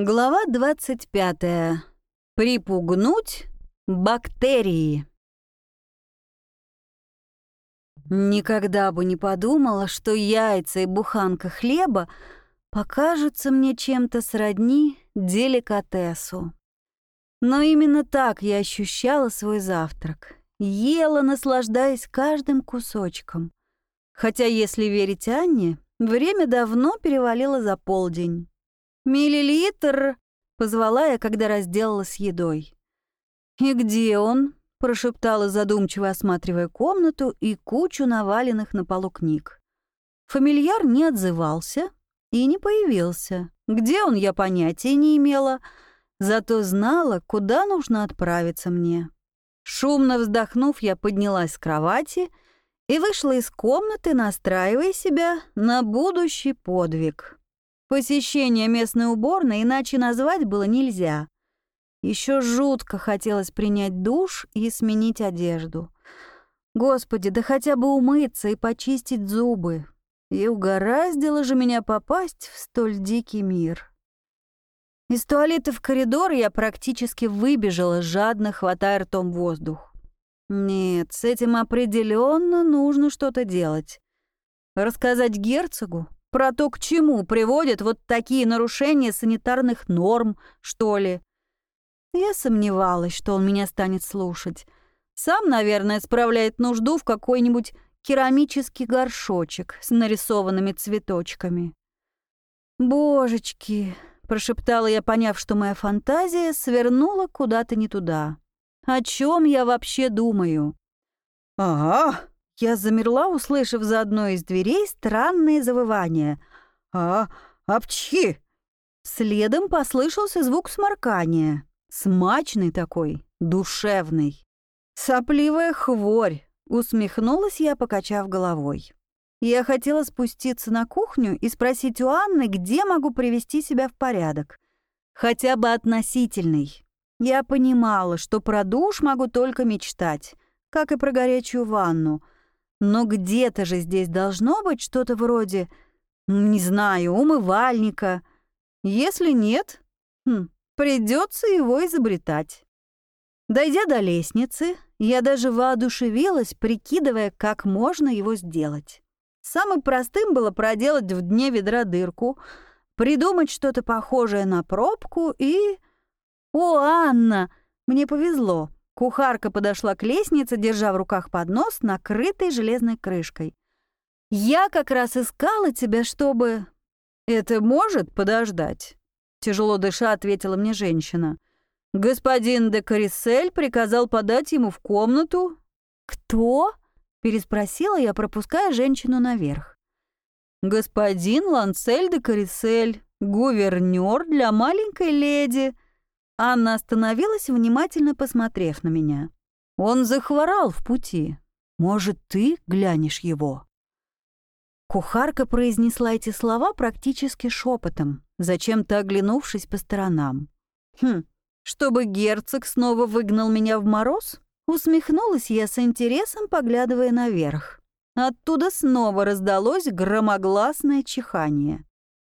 Глава 25. Припугнуть бактерии. Никогда бы не подумала, что яйца и буханка хлеба покажутся мне чем-то сродни деликатесу. Но именно так я ощущала свой завтрак. Ела, наслаждаясь каждым кусочком. Хотя, если верить Анне, время давно перевалило за полдень. «Миллилитр!» — позвала я, когда разделалась едой. «И где он?» — прошептала задумчиво, осматривая комнату и кучу наваленных на полу книг. Фамильяр не отзывался и не появился. Где он, я понятия не имела, зато знала, куда нужно отправиться мне. Шумно вздохнув, я поднялась с кровати и вышла из комнаты, настраивая себя на будущий подвиг. Посещение местной уборной иначе назвать было нельзя. Еще жутко хотелось принять душ и сменить одежду. Господи, да хотя бы умыться и почистить зубы. И угораздило же меня попасть в столь дикий мир. Из туалета в коридор я практически выбежала, жадно хватая ртом воздух. Нет, с этим определенно нужно что-то делать. Рассказать герцогу? Про то, к чему приводят вот такие нарушения санитарных норм, что ли. Я сомневалась, что он меня станет слушать. Сам, наверное, справляет нужду в какой-нибудь керамический горшочек с нарисованными цветочками. «Божечки!» — прошептала я, поняв, что моя фантазия свернула куда-то не туда. «О чем я вообще думаю?» «Ага!» Я замерла, услышав за одной из дверей странные завывания. «А, апчхи!» Следом послышался звук сморкания. Смачный такой, душевный. «Сопливая хворь!» — усмехнулась я, покачав головой. Я хотела спуститься на кухню и спросить у Анны, где могу привести себя в порядок. Хотя бы относительный. Я понимала, что про душ могу только мечтать, как и про горячую ванну — но где-то же здесь должно быть что-то вроде, не знаю, умывальника. Если нет, хм, придется его изобретать. Дойдя до лестницы, я даже воодушевилась, прикидывая, как можно его сделать. Самым простым было проделать в дне ведра дырку, придумать что-то похожее на пробку и... О, Анна! Мне повезло. Кухарка подошла к лестнице, держа в руках поднос, накрытый железной крышкой. «Я как раз искала тебя, чтобы...» «Это может подождать?» Тяжело дыша ответила мне женщина. «Господин де Карисель приказал подать ему в комнату». «Кто?» — переспросила я, пропуская женщину наверх. «Господин Лансель де Карисель, гувернёр для маленькой леди», Анна остановилась, внимательно посмотрев на меня. «Он захворал в пути. Может, ты глянешь его?» Кухарка произнесла эти слова практически шепотом, зачем-то оглянувшись по сторонам. «Хм, чтобы герцог снова выгнал меня в мороз?» Усмехнулась я с интересом, поглядывая наверх. Оттуда снова раздалось громогласное чихание.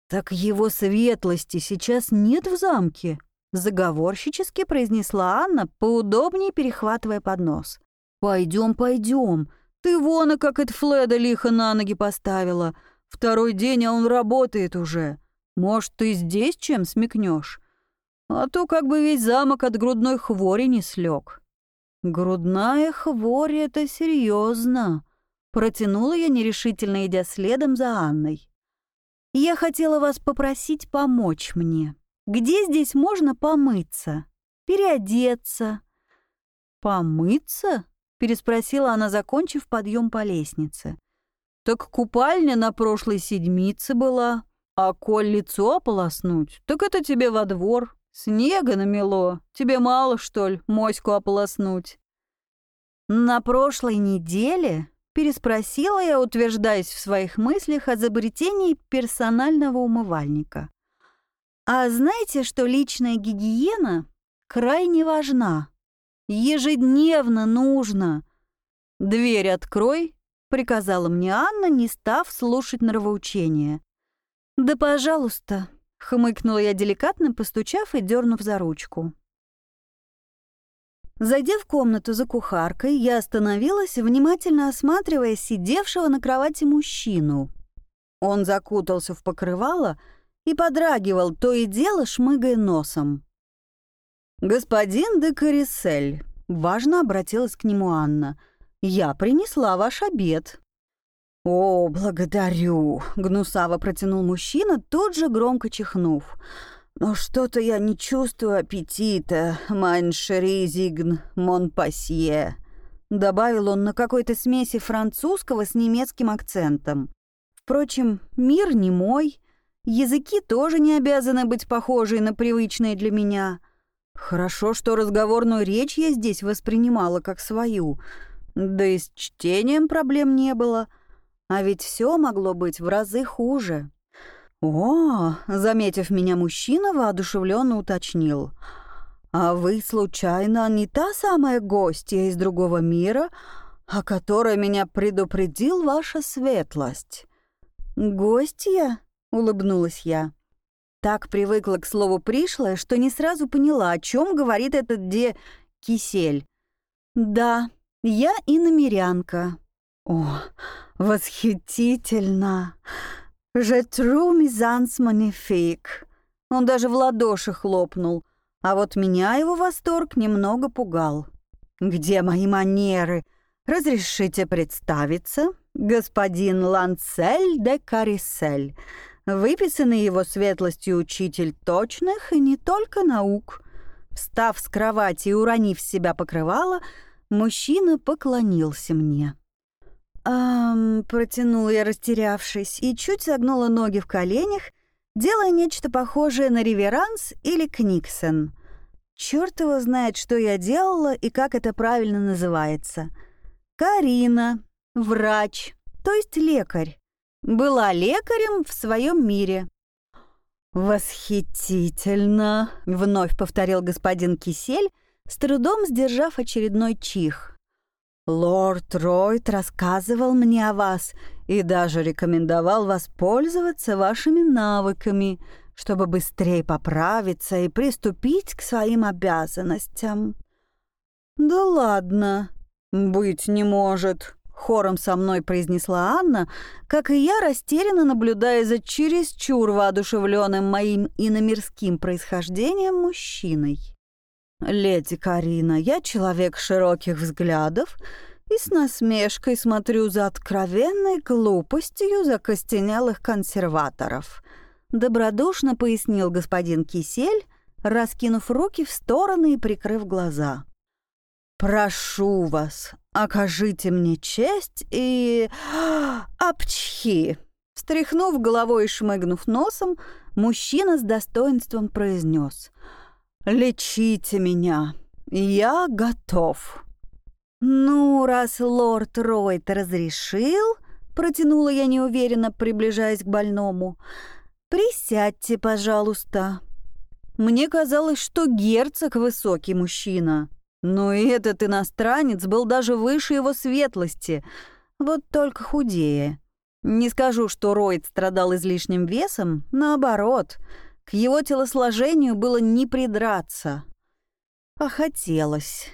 «Так его светлости сейчас нет в замке?» Заговорщически произнесла Анна, поудобнее перехватывая поднос. «Пойдем, пойдем. Ты вон и как это Фледа лихо на ноги поставила. Второй день, а он работает уже. Может, ты здесь чем смекнешь? А то как бы весь замок от грудной хвори не слег». «Грудная хворь — это серьезно. Протянула я нерешительно, идя следом за Анной. «Я хотела вас попросить помочь мне». Где здесь можно помыться? Переодеться?» «Помыться?» — переспросила она, закончив подъем по лестнице. «Так купальня на прошлой седмице была, а коль лицо ополоснуть, так это тебе во двор. Снега намело, тебе мало, что ли, моську ополоснуть?» «На прошлой неделе?» — переспросила я, утверждаясь в своих мыслях о изобретении персонального умывальника. А знаете, что личная гигиена крайне важна? Ежедневно нужно. «Дверь открой», — приказала мне Анна, не став слушать нравоучения. «Да, пожалуйста», хмыкнула я деликатно, постучав и дернув за ручку. Зайдя в комнату за кухаркой, я остановилась, внимательно осматривая сидевшего на кровати мужчину. Он закутался в покрывало и подрагивал, то и дело шмыгая носом. «Господин де Карисель», — важно обратилась к нему Анна, — «я принесла ваш обед». «О, благодарю», — гнусаво протянул мужчина, тут же громко чихнув. «Но что-то я не чувствую аппетита, майншеризигн монпасье», — добавил он на какой-то смеси французского с немецким акцентом. Впрочем, мир не мой, языки тоже не обязаны быть похожи на привычные для меня. Хорошо, что разговорную речь я здесь воспринимала как свою, да и с чтением проблем не было, а ведь все могло быть в разы хуже. «О!» — заметив меня, мужчина воодушевленно уточнил. «А вы, случайно, не та самая гостья из другого мира, о которой меня предупредил ваша светлость?» «Гостья?» — улыбнулась я. Так привыкла к слову «пришлая», что не сразу поняла, о чем говорит этот де кисель. «Да, я иномерянка». «О, восхитительно! «Je true misance magnifique». Он даже в ладоши хлопнул, а вот меня его восторг немного пугал. «Где мои манеры? Разрешите представиться? Господин Ланцель де Карисель, выписанный его светлостью учитель точных и не только наук». Встав с кровати и уронив себя покрывало, мужчина поклонился мне. «Ам...» — протянула я, растерявшись, и чуть согнула ноги в коленях, делая нечто похожее на реверанс или книксон. Черт его знает, что я делала и как это правильно называется. Карина, врач, то есть лекарь. Была лекарем в своем мире. «Восхитительно!» — вновь повторил господин Кисель, с трудом сдержав очередной чих. Лорд Ройт рассказывал мне о вас и даже рекомендовал воспользоваться вашими навыками, чтобы быстрее поправиться и приступить к своим обязанностям. Да ладно, быть не может, хором со мной произнесла Анна, как и я, растерянно наблюдая за чересчур воодушевленным моим иномирским происхождением мужчиной. «Леди Карина, я человек широких взглядов и с насмешкой смотрю за откровенной глупостью закостенелых консерваторов», добродушно пояснил господин Кисель, раскинув руки в стороны и прикрыв глаза. «Прошу вас, окажите мне честь и... апчхи!» Встряхнув головой и шмыгнув носом, мужчина с достоинством произнес — «Лечите меня, я готов». «Ну, раз лорд Ройт разрешил», — протянула я неуверенно, приближаясь к больному, «присядьте, пожалуйста». Мне казалось, что герцог — высокий мужчина, но и этот иностранец был даже выше его светлости, вот только худее. Не скажу, что Ройт страдал излишним весом, наоборот — к его телосложению было не придраться. А хотелось.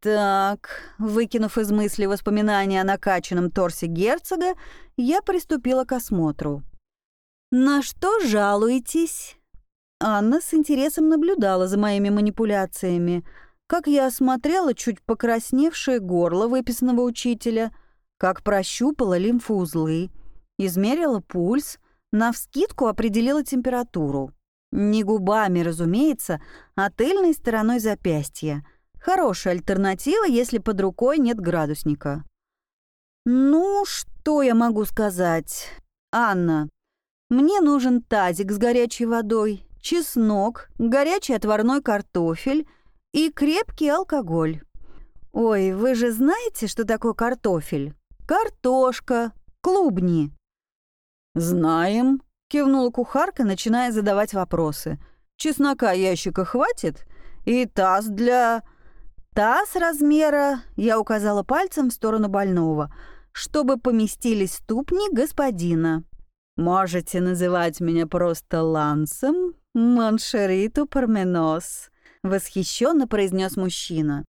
Так, выкинув из мысли воспоминания о накачанном торсе герцога, я приступила к осмотру. «На что жалуетесь?» Анна с интересом наблюдала за моими манипуляциями, как я осмотрела чуть покрасневшее горло выписанного учителя, как прощупала лимфоузлы, измерила пульс, Навскидку определила температуру. Не губами, разумеется, а тыльной стороной запястья. Хорошая альтернатива, если под рукой нет градусника. «Ну, что я могу сказать? Анна, мне нужен тазик с горячей водой, чеснок, горячий отварной картофель и крепкий алкоголь. Ой, вы же знаете, что такое картофель? Картошка, клубни. «Знаем», — кивнула кухарка, начиная задавать вопросы. «Чеснока ящика хватит? И таз для...» «Таз размера...» — я указала пальцем в сторону больного. «Чтобы поместились ступни господина». Можете называть меня просто Лансом, Моншериту Парменос», — восхищенно произнес мужчина.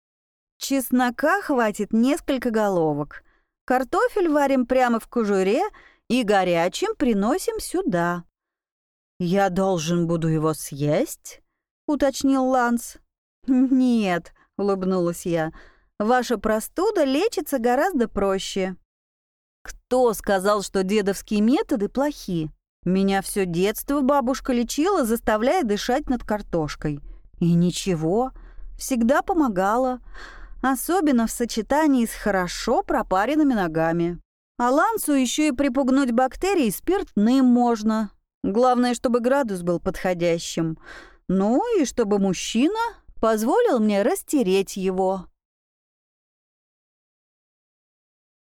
«Чеснока хватит несколько головок. Картофель варим прямо в кожуре и горячим приносим сюда». «Я должен буду его съесть?» — уточнил Ланс. «Нет», — улыбнулась я, — «ваша простуда лечится гораздо проще». «Кто сказал, что дедовские методы плохи? Меня все детство бабушка лечила, заставляя дышать над картошкой. И ничего, всегда помогала, особенно в сочетании с хорошо пропаренными ногами. А лансу еще и припугнуть бактерии спиртным можно. Главное, чтобы градус был подходящим. Ну и чтобы мужчина позволил мне растереть его.